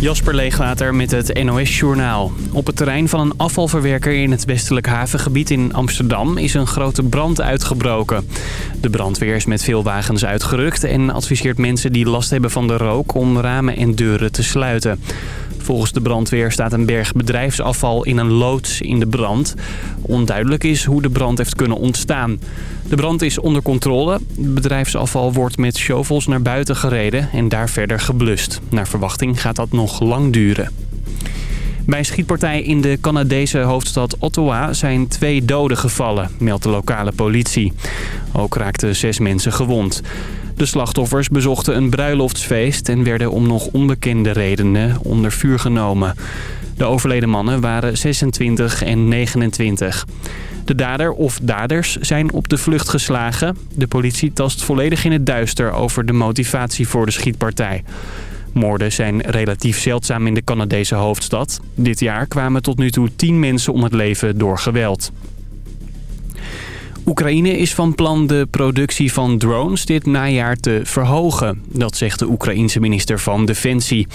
Jasper Leegwater met het NOS Journaal. Op het terrein van een afvalverwerker in het westelijk havengebied in Amsterdam is een grote brand uitgebroken. De brandweer is met veel wagens uitgerukt en adviseert mensen die last hebben van de rook om ramen en deuren te sluiten. Volgens de brandweer staat een berg bedrijfsafval in een loods in de brand. Onduidelijk is hoe de brand heeft kunnen ontstaan. De brand is onder controle. Bedrijfsafval wordt met shovels naar buiten gereden en daar verder geblust. Naar verwachting gaat dat nog lang duren. Bij een schietpartij in de Canadese hoofdstad Ottawa zijn twee doden gevallen, meldt de lokale politie. Ook raakten zes mensen gewond. De slachtoffers bezochten een bruiloftsfeest en werden om nog onbekende redenen onder vuur genomen. De overleden mannen waren 26 en 29. De dader of daders zijn op de vlucht geslagen. De politie tast volledig in het duister over de motivatie voor de schietpartij. Moorden zijn relatief zeldzaam in de Canadese hoofdstad. Dit jaar kwamen tot nu toe 10 mensen om het leven door geweld. Oekraïne is van plan de productie van drones dit najaar te verhogen. Dat zegt de Oekraïense minister van Defensie.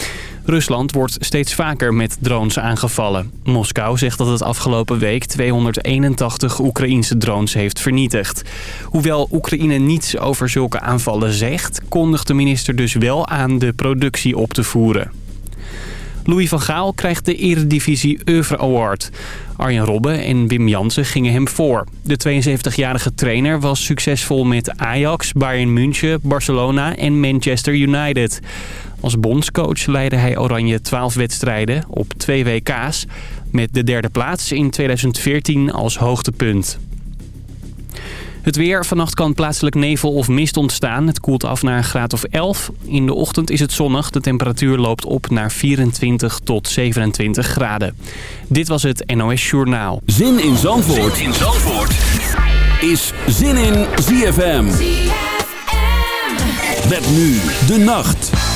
Rusland wordt steeds vaker met drones aangevallen. Moskou zegt dat het afgelopen week 281 Oekraïense drones heeft vernietigd. Hoewel Oekraïne niets over zulke aanvallen zegt... kondigt de minister dus wel aan de productie op te voeren. Louis van Gaal krijgt de Eredivisie Oeuvre Award. Arjen Robben en Wim Jansen gingen hem voor. De 72-jarige trainer was succesvol met Ajax, Bayern München, Barcelona en Manchester United. Als bondscoach leidde hij Oranje 12 wedstrijden op twee WK's... met de derde plaats in 2014 als hoogtepunt. Het weer. Vannacht kan plaatselijk nevel of mist ontstaan. Het koelt af naar een graad of 11. In de ochtend is het zonnig. De temperatuur loopt op naar 24 tot 27 graden. Dit was het NOS Journaal. Zin in Zandvoort, zin in Zandvoort. is Zin in ZFM. ZFM. Met nu de nacht.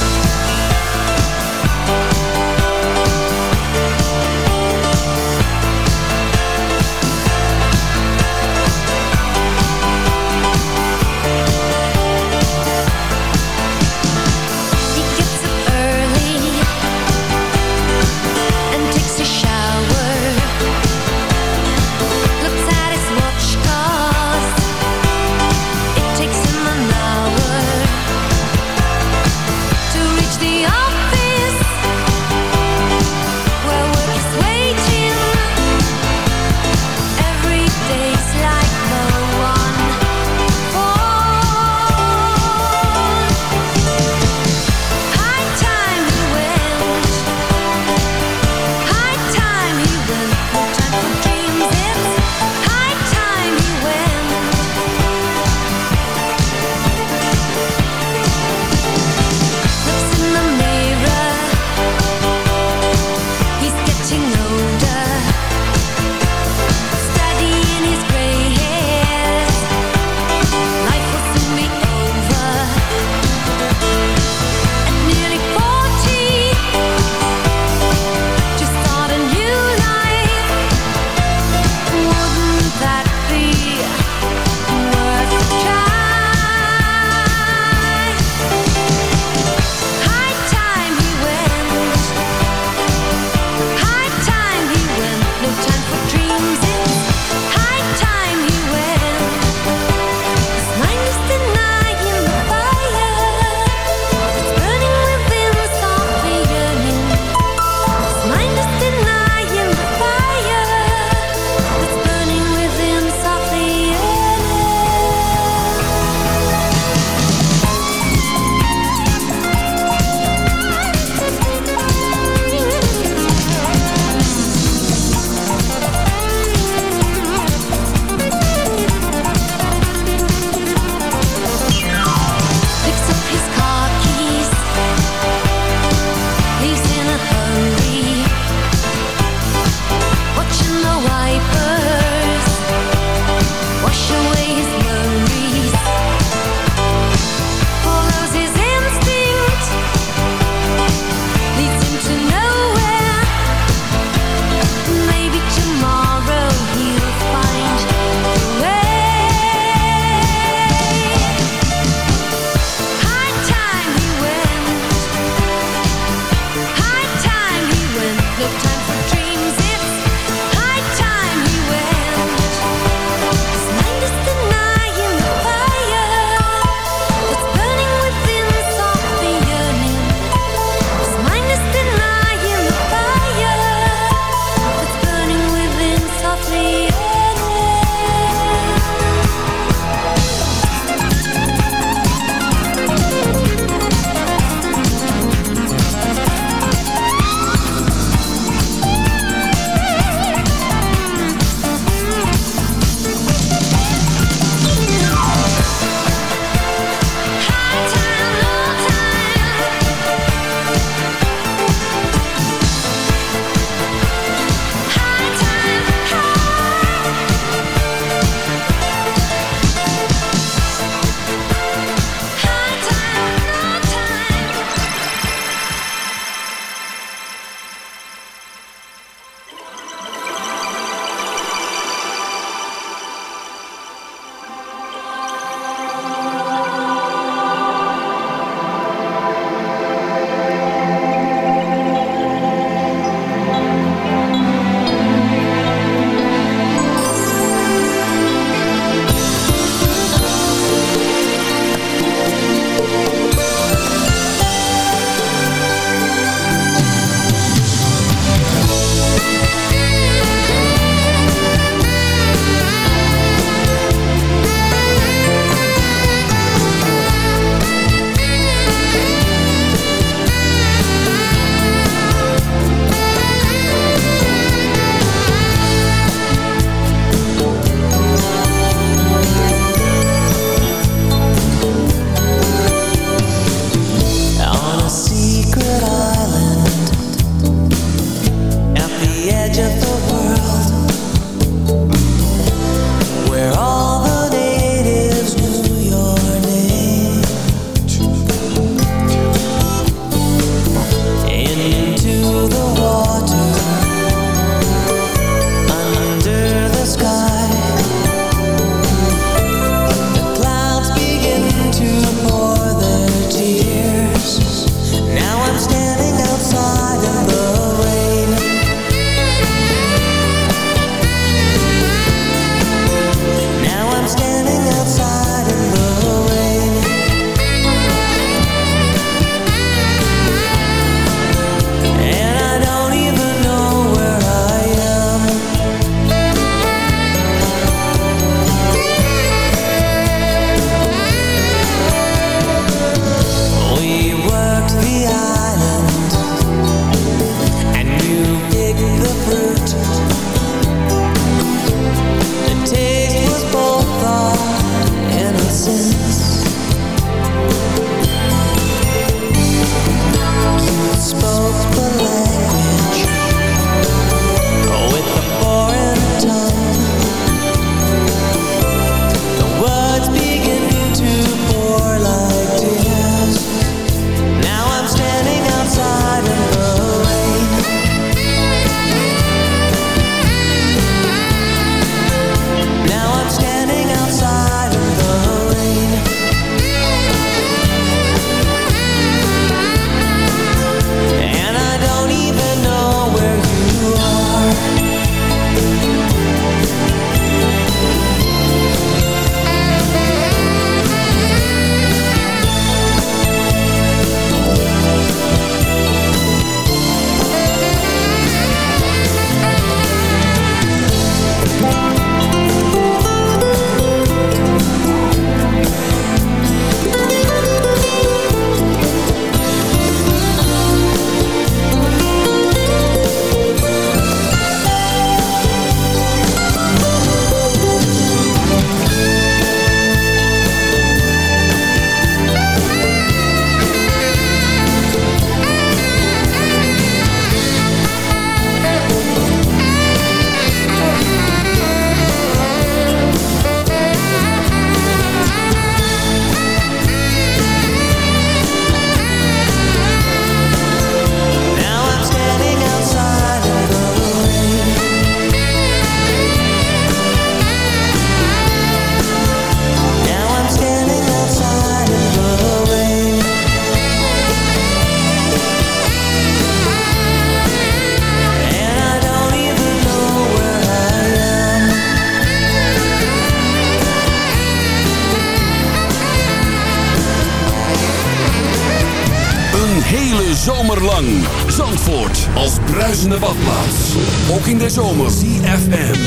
dansende badplaats. Ook in de zomer. CFM.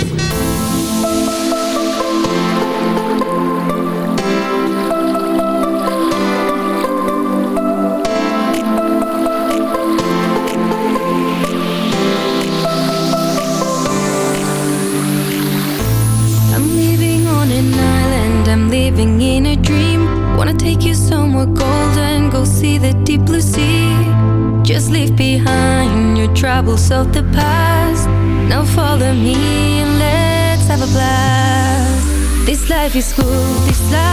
This goed, is.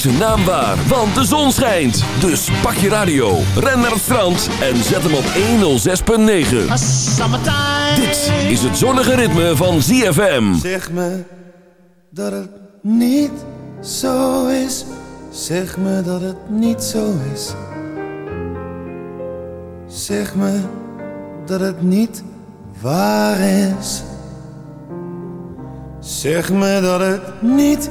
Zijn naam waar, want de zon schijnt. Dus pak je radio, ren naar het strand en zet hem op 106.9. Dit is het zonnige ritme van ZFM. Zeg me dat het niet zo is. Zeg me dat het niet zo is. Zeg me dat het niet waar is. Zeg me dat het niet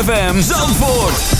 ZFM Zandvoort.